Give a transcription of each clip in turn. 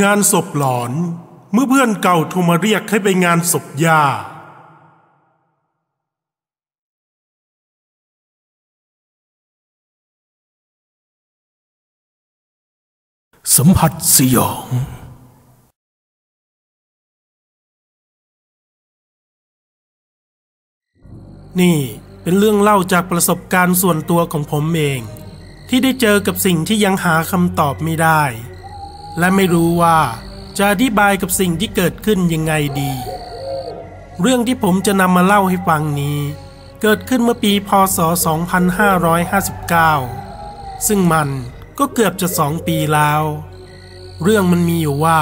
งานศพหลอนเมื่อเพื่อนเก่าโทรมาเรียกให้ไปงานศพย่า สัมผัสสยอง นี่เป็นเรื่องเล่าจากประสบการณ์ส่วนตัวของผมเอง ที่ได้เจอกับสิ่งที่ยังหาคำตอบไม่ได้ และไม่รู้ว่าจะอธิบายกับสิ่งที่เกิดขึ้นยังไงดี เรื่องที่ผมจะนำมาเล่าให้ฟังนี้ เกิดขึ้นเมื่อปีพศ 2559 ซึ่งมันก็เกือบจะสองปีแล้ว เรื่องมันมีอยู่ว่า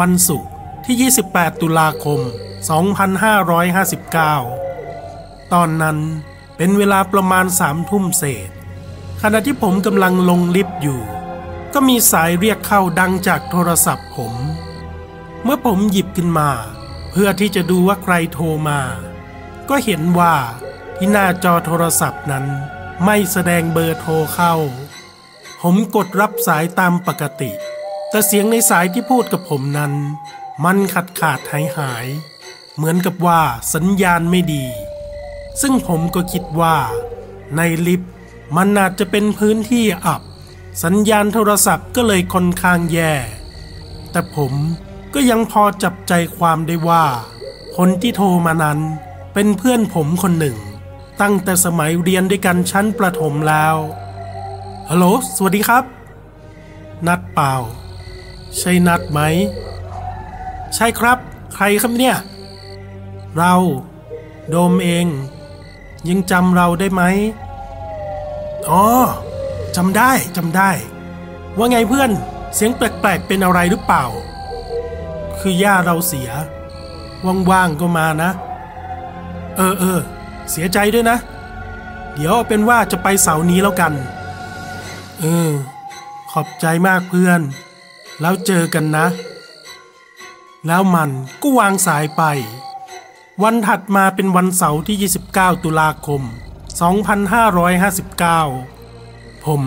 วันศุกร์ที่ 28 ตุลาคม 2559 ตอนนั้นเป็นเวลาประมาณสามทุ่มเศษ ขณะที่ผมกำลังลงลิฟต์อยู่ ก็มีสายเรียกเข้าดังจากโทรศัพท์ผม เมื่อผมหยิบขึ้นมา เพื่อที่จะดูว่าใครโทรมา ก็เห็นว่าที่หน้าจอโทรศัพท์นั้น ไม่แสดงเบอร์โทรเข้า ผมกดรับสายตามปกติ แต่เสียงในสายที่พูดกับผมนั้น มันขาดขาดหายหาย เหมือนกับว่าสัญญาณไม่ดี ซึ่งผมก็คิดว่า ในลิฟต์มันอาจจะเป็นพื้นที่อับ สัญญาณโทรศัพท์ก็เลยค่อนข้างแย่ แต่ผมก็ยังพอจับใจความได้ว่า คนที่โทรมานั้นเป็นเพื่อนผมคนหนึ่ง ตั้งแต่สมัยเรียนด้วยกันชั้นประถมแล้ว ฮัลโหล สวัสดีครับ นัดเปล่า ใช่นัดไหม ใช่ครับ ใครครับเนี่ย เรา โดมเอง ยังจำเราได้ไหมอ๋อ จำได้จำได้ ว่าไงเพื่อนเสียงแปลกๆเป็นอะไรหรือเปล่า คือย่าเราเสีย ว่างๆก็มานะ เออเออเสียใจด้วยนะ เดี๋ยวเอาเป็นว่าจะไปเสาร์นี้แล้วกัน เออ ขอบใจมากเพื่อน แล้วเจอกันนะ แล้วมันก็วางสายไป วันถัดมาเป็นวันเสาร์ที่ 29 ตุลาคม 2559 ผม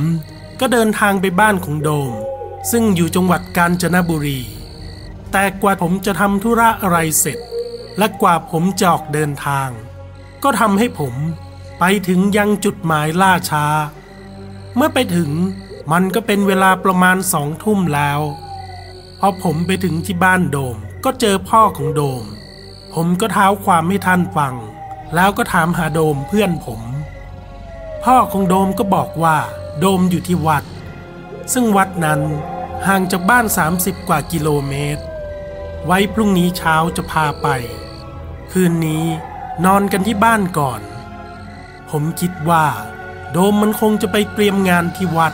ก็เดินทางไปบ้านของโดม ซึ่งอยู่จังหวัดกาญจนบุรี แต่กว่าผมจะทำธุระอะไรเสร็จ และกว่าผมจะออกเดินทาง ก็ทำให้ผมไปถึงยังจุดหมายล่าช้า เมื่อไปถึงมันก็เป็นเวลาประมาณสองทุ่มแล้ว พอผมไปถึงที่บ้านโดมก็เจอพ่อของโดม ผมก็เท้าความให้ท่านฟัง แล้วก็ถามหาโดมเพื่อนผม พ่อของโดมก็บอกว่า โดมอยู่ที่วัด ซึ่งวัดนั้นห่างจากบ้าน 30 กว่ากิโลเมตร ไว้พรุ่งนี้เช้าจะพาไป คืนนี้นอนกันที่บ้านก่อน ผมคิดว่า โดมมันคงจะไปเตรียมงานที่วัด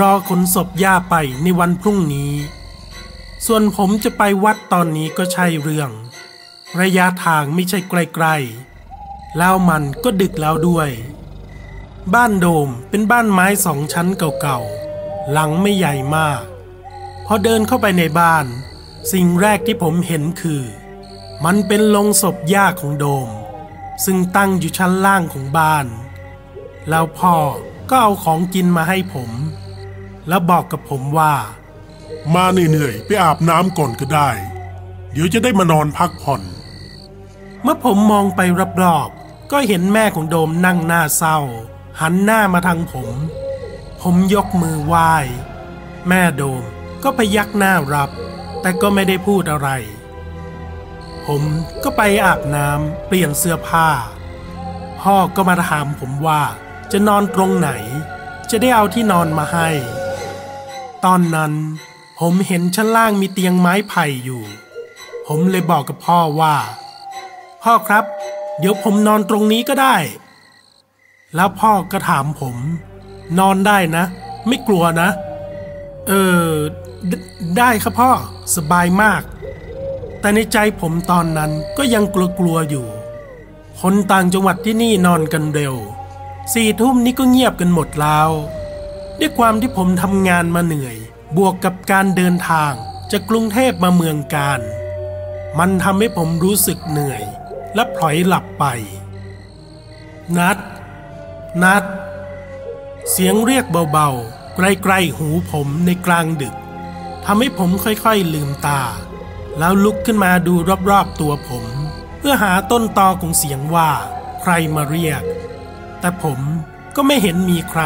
รอขนศพย่าไปในวันพรุ่งนี้ ส่วนผมจะไปวัดตอนนี้ก็ใช่เรื่อง ระยะทางไม่ใช่ไกลๆแล้วมันก็ดึกแล้วด้วย บ้านโดมเป็นบ้านไม้สองชั้นเก่าๆ หลังไม่ใหญ่มาก พอเดินเข้าไปในบ้าน สิ่งแรกที่ผมเห็นคือ มันเป็นโลงศพย่าของโดม ซึ่งตั้งอยู่ชั้นล่างของบ้าน แล้วพ่อก็เอาของกินมาให้ผม แล้วบอกกับผมว่า มาเหนื่อยๆไปอาบน้ำก่อนก็ได้ เดี๋ยวจะได้มานอนพักผ่อน เมื่อผมมองไปรอบๆก็เห็นแม่ของโดมนั่งหน้าเศร้า หันหน้ามาทางผม ผมยกมือไหว้ แม่โดมก็พยักหน้ารับ แต่ก็ไม่ได้พูดอะไร ผมก็ไปอาบน้ำเปลี่ยนเสื้อผ้า พ่อก็มาถามผมว่าจะนอนตรงไหน จะได้เอาที่นอนมาให้ ตอนนั้นผมเห็นชั้นล่างมีเตียงไม้ไผ่อยู่ ผมเลยบอกกับพ่อว่า พ่อครับ เดี๋ยวผมนอนตรงนี้ก็ได้ แล้วพ่อก็ถามผม นอนได้นะ ไม่กลัวนะ เออไดได้ครับพ่อสบายมาก แต่ในใจผมตอนนั้นก็ยังกลัวๆอยู่ คนต่างจังหวัดที่นี่นอนกันเร็วสี่ทุ่มนี้ก็เงียบกันหมดแล้ว ด้วยความที่ผมทำงานมาเหนื่อย บวกกับการเดินทางจากกรุงเทพมาเมืองการ มันทำให้ผมรู้สึกเหนื่อย และพลอยหลับไป นัด นัด เสียงเรียกเบาๆ ใกล้ๆหูผมในกลางดึกทำให้ผมค่อยๆลืมตา แล้วลุกขึ้นมาดูรอบๆตัวผม เพื่อหาต้นตอของเสียงว่า ใครมาเรียก แต่ผมก็ไม่เห็นมีใคร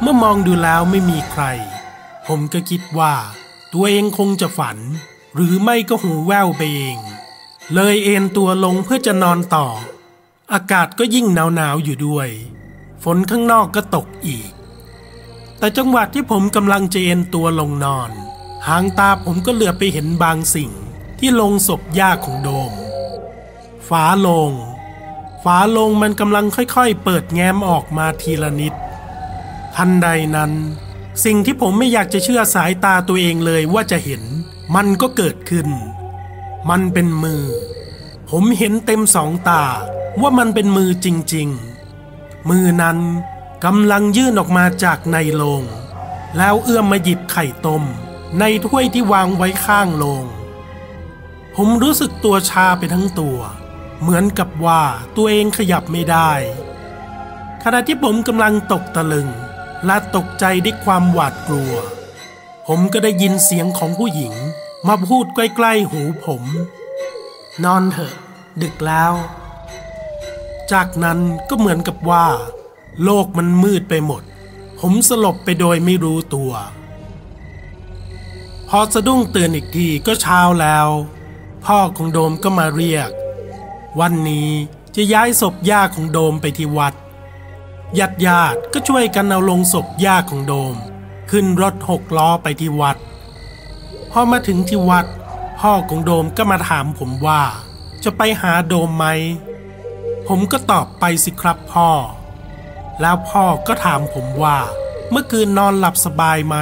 เมื่อมองดูแล้วไม่มีใคร ผมก็คิดว่า ตัวเองคงจะฝัน หรือไม่ก็หูแว่วไปเอง เลยเอนตัวลงเพื่อจะนอนต่อ อากาศก็ยิ่งหนาวๆอยู่ด้วย ฝนข้างนอกก็ตกอีก แต่จังหวะที่ผมกำลังจะเอนตัวลงนอน หางตาผมก็เหลือไปเห็นบางสิ่งที่ลงศพย่าของโดม ฝาลง ฝาลงมันกำลังค่อยๆ เปิดแง้มออกมาทีละนิด ทันใดนั้น สิ่งที่ผมไม่อยากจะเชื่อสายตาตัวเองเลยว่าจะเห็น มันก็เกิดขึ้น มันเป็นมือ ผมเห็นเต็มสองตา ว่ามันเป็นมือจริงๆ มือนั้นกำลังยื่นออกมาจากในโลง แล้วเอื้อมมาหยิบไข่ต้ม ในถ้วยที่วางไว้ข้างโลง ผมรู้สึกตัวชาไปทั้งตัว เหมือนกับว่าตัวเองขยับไม่ได้ ขณะที่ผมกำลังตกตะลึง และตกใจด้วยความหวาดกลัว ผมก็ได้ยินเสียงของผู้หญิง มาพูดใกล้ๆหูผม นอนเถอะ ดึกแล้ว จากนั้นก็เหมือนกับว่า โลกมันมืดไปหมด ผมสลบไปโดยไม่รู้ตัว พอสะดุ้งตื่นอีกทีก็เช้าแล้ว พ่อของโดมก็มาเรียก วันนี้จะย้ายศพย่าของโดมไปที่วัดญาติญาติก็ช่วยกันเอาลงศพย่าของโดม ขึ้นรถหกล้อไปที่วัด พอมาถึงที่วัด พ่อของโดมก็มาถามผมว่า จะไปหาโดมไหม ผมก็ตอบไปสิครับพ่อ แล้วพ่อก็ถามผมว่า เมื่อคืนนอนหลับสบายไหม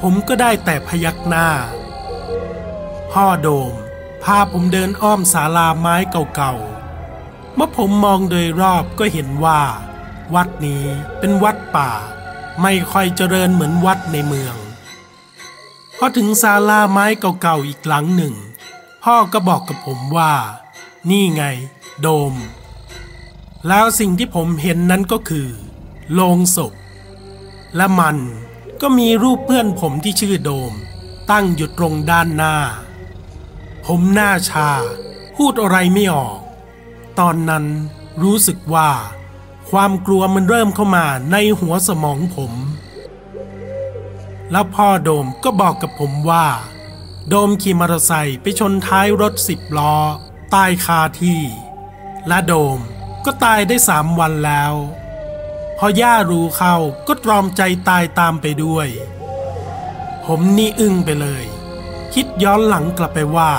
ผมก็ได้แต่พยักหน้า พ่อโดม พาผมเดินอ้อมศาลาไม้เก่าๆ เมื่อผมมองโดยรอบก็เห็นว่า วัดนี้เป็นวัดป่า ไม่ค่อยเจริญเหมือนวัดในเมือง พอถึงศาลาไม้เก่าๆอีกหลังหนึ่ง พ่อก็บอกกับผมว่า นี่ไง โดม แล้วสิ่งที่ผมเห็นนั้นก็คือ โลงศพ และมันก็มีรูปเพื่อนผมที่ชื่อโดม ตั้งอยู่ตรงด้านหน้า ผมหน้าชา พูดอะไรไม่ออก ตอนนั้นรู้สึกว่า ความกลัวมันเริ่มเข้ามาในหัวสมองผม แล้วพ่อโดมก็บอกกับผมว่า โดมขี่มอเตอร์ไซค์ไปชนท้ายรถสิบล้อ ตายคาที่ และโดมก็ตายได้สามวันแล้ว พอย่ารู้เข้าก็ตรอมใจตายตามไปด้วย ผมนี่อึ้งไปเลย คิดย้อนหลังกลับไปว่า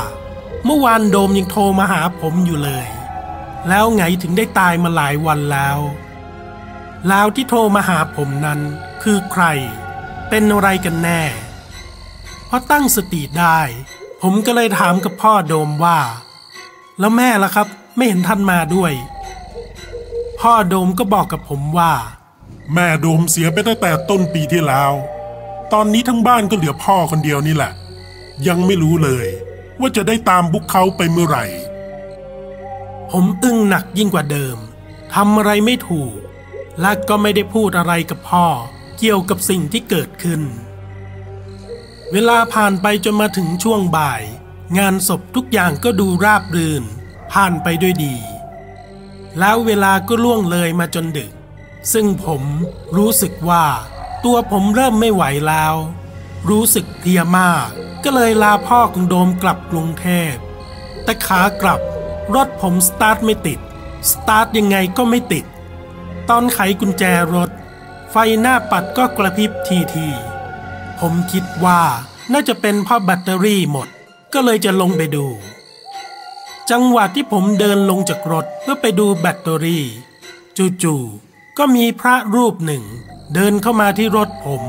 เมื่อวานโดมยังโทรมาหาผมอยู่เลย แล้วไงถึงได้ตายมาหลายวันแล้ว แล้วที่โทรมาหาผมนั้นคือใคร เป็นอะไรกันแน่พอตั้งสติได้ ผมก็เลยถามกับพ่อโดมว่า แล้วแม่ล่ะครับ ไม่เห็นท่านมาด้วย พ่อโดมก็บอกกับผมว่า แม่โดมเสียไปตั้งแต่ต้นปีที่แล้ว ตอนนี้ทั้งบ้านก็เหลือพ่อคนเดียวนี่แหละ ยังไม่รู้เลย ว่าจะได้ตามบุกเขาไปเมื่อไหร่ ผมอึ้งหนักยิ่งกว่าเดิมทำอะไรไม่ถูก และก็ไม่ได้พูดอะไรกับพ่อ เกี่ยวกับสิ่งที่เกิดขึ้น เวลาผ่านไปจนมาถึงช่วงบ่าย งานศพทุกอย่างก็ดูราบรื่น ผ่านไปด้วยดี แล้วเวลาก็ล่วงเลยมาจนดึก ซึ่งผมรู้สึกว่า ตัวผมเริ่มไม่ไหวแล้ว รู้สึกเพลียมาก ก็เลยลาพ่อของโดมกลับกรุงเทพ แต่ขากลับรถผมสตาร์ทไม่ติด สตาร์ทยังไงก็ไม่ติด ตอนไขกุญแจรถ ไฟหน้าปัดก็กระพริบทีทีๆผมคิดว่าน่าจะเป็นเพราะแบตเตอรี่หมด ก็เลยจะลงไปดู จังหวะที่ผมเดินลงจากรถเพื่อไปดูแบตเตอรี่จู่ๆก็มีพระรูปหนึ่ง เดินเข้ามาที่รถผม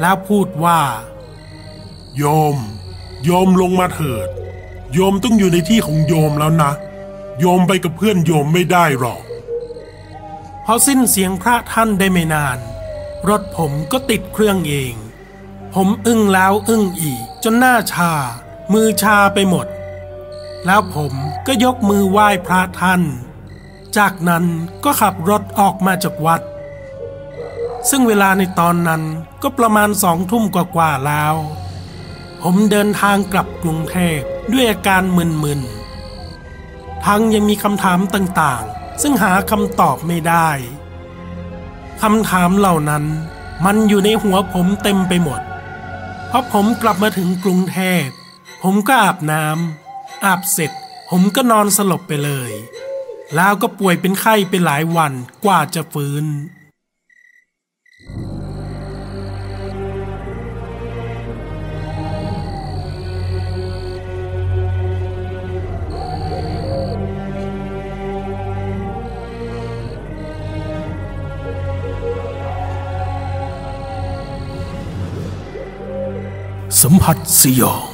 แล้วพูดว่า โยม โยมลงมาเถิด โยมต้องอยู่ในที่ของโยมแล้วนะ โยมไปกับเพื่อนโยมไม่ได้หรอกพอสิ้นเสียงพระท่านได้ไม่นาน รถผมก็ติดเครื่องเอง ผมอึ้งแล้วอึ้งอีกจนหน้าชา มือชาไปหมด แล้วผมก็ยกมือไหว้พระท่าน จากนั้นก็ขับรถออกมาจากวัด ซึ่งเวลาในตอนนั้นก็ประมาณสองทุ่มกว่าๆแล้ว ผมเดินทางกลับกรุงเทพด้วยอาการมึนๆ ทั้งยังมีคำถามต่างๆ ซึ่งหาคำตอบไม่ได้คำถามเหล่านั้นมันอยู่ในหัวผมเต็มไปหมด เพราะผมกลับมาถึงกรุงเทพผมก็อาบน้ำ อาบเสร็จ ผมก็นอนสลบไปเลย แล้วก็ป่วยเป็นไข้ไปหลายวันกว่าจะฟื้น สัมผัสสยอง